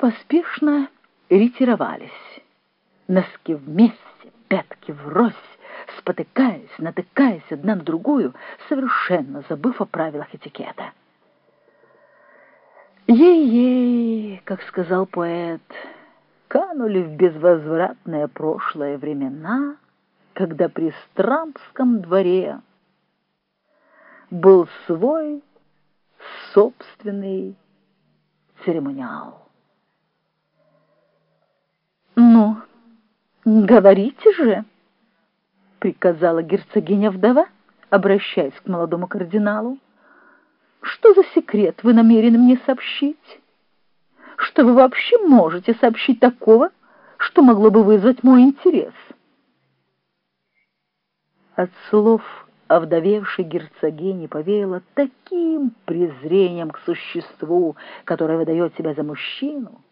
поспешно ретировались. Носки вместе, пятки врозь, спотыкаясь, натыкаясь одна на другую, совершенно забыв о правилах этикета. Ей-ей, как сказал поэт, канули в безвозвратное прошлое времена, когда при Стрампском дворе был свой собственный церемониал. «Ну, говорите же!» — приказала герцогиня-вдова, обращаясь к молодому кардиналу. «Что за секрет вы намерены мне сообщить? Что вы вообще можете сообщить такого, что могло бы вызвать мой интерес?» От слов овдовевшей герцогини повеяло таким презрением к существу, которое выдает себя за мужчину,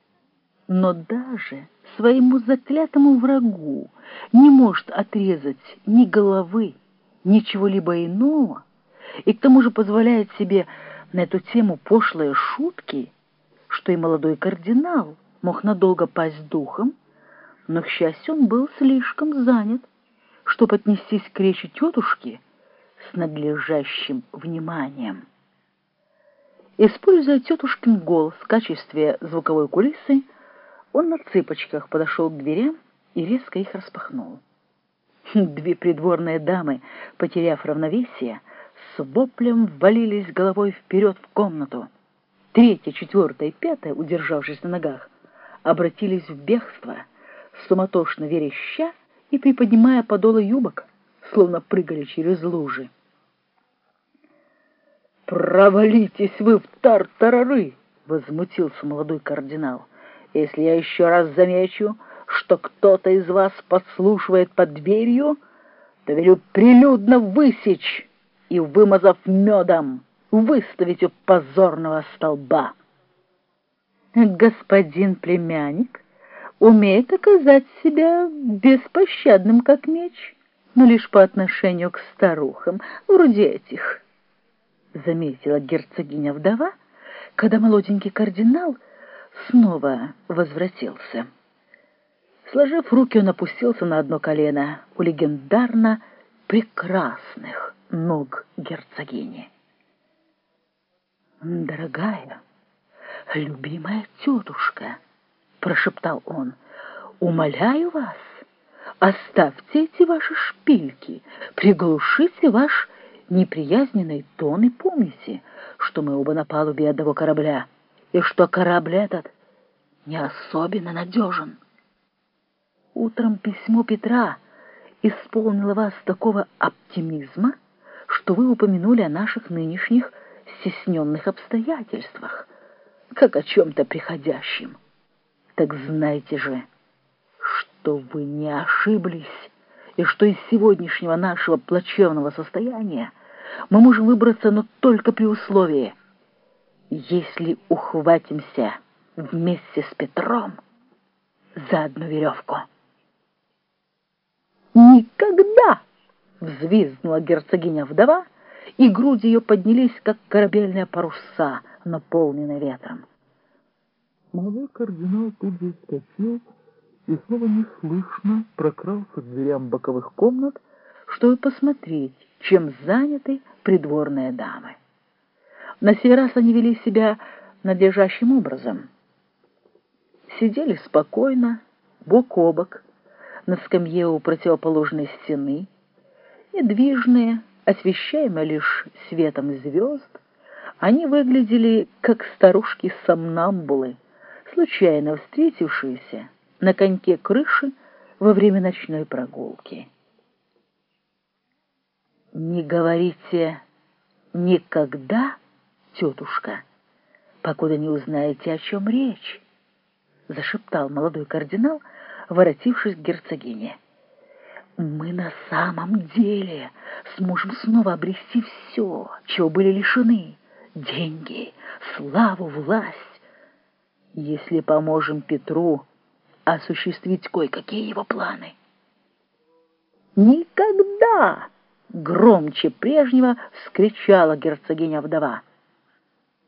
но даже своему заклятому врагу не может отрезать ни головы, ни чего-либо иного, и к тому же позволяет себе на эту тему пошлые шутки, что и молодой кардинал мог надолго пасть духом, но, к счастью, он был слишком занят, чтобы отнестись к речи тетушки с надлежащим вниманием. Используя тетушкин голос в качестве звуковой кулисы, он на цыпочках подошел к дверям и резко их распахнул. Две придворные дамы, потеряв равновесие, с воплем ввалились головой вперед в комнату. Третья, четвертая и пятая, удержавшись на ногах, обратились в бегство, суматошно вереща и приподнимая подолы юбок, словно прыгали через лужи. «Провалитесь вы в тартарары!» — возмутился молодой кардинал. Если я еще раз замечу, что кто-то из вас подслушивает под дверью, то велю прилюдно высечь и, вымазав медом, выставить у позорного столба. Господин племянник умеет оказать себя беспощадным, как меч, но лишь по отношению к старухам, вроде этих, — заметила герцогиня-вдова, когда молоденький кардинал — снова возвратился. Сложив руки, он опустился на одно колено у легендарно прекрасных ног герцогини. «Дорогая, любимая тетушка», — прошептал он, — «умоляю вас, оставьте эти ваши шпильки, приглушите ваш неприязненный тон и помните, что мы оба на палубе одного корабля» и что корабль этот не особенно надежен. Утром письмо Петра исполнило вас такого оптимизма, что вы упомянули о наших нынешних стесненных обстоятельствах, как о чем-то приходящем. Так знайте же, что вы не ошиблись, и что из сегодняшнего нашего плачевного состояния мы можем выбраться, но только при условии — если ухватимся вместе с Петром за одну веревку. «Никогда!» — взвизгнула герцогиня-вдова, и груди ее поднялись, как корабельные паруса, наполненные ветром. Молодой кардинал тут же вскочил и снова неслышно прокрался к дверям боковых комнат, чтобы посмотреть, чем заняты придворные дамы. На сей раз они вели себя надлежащим образом. Сидели спокойно, бок о бок, на скамье у противоположной стены, недвижные, освещаемые лишь светом звезд, они выглядели как старушки-сомнамбулы, случайно встретившиеся на коньке крыши во время ночной прогулки. «Не говорите никогда», тетушка, покуда не узнаете, о чем речь, — зашептал молодой кардинал, воротившись к герцогине. Мы на самом деле сможем снова обрести все, чего были лишены — деньги, славу, власть, если поможем Петру осуществить кое-какие его планы. «Никогда!» — громче прежнего вскричала герцогиня-вдова.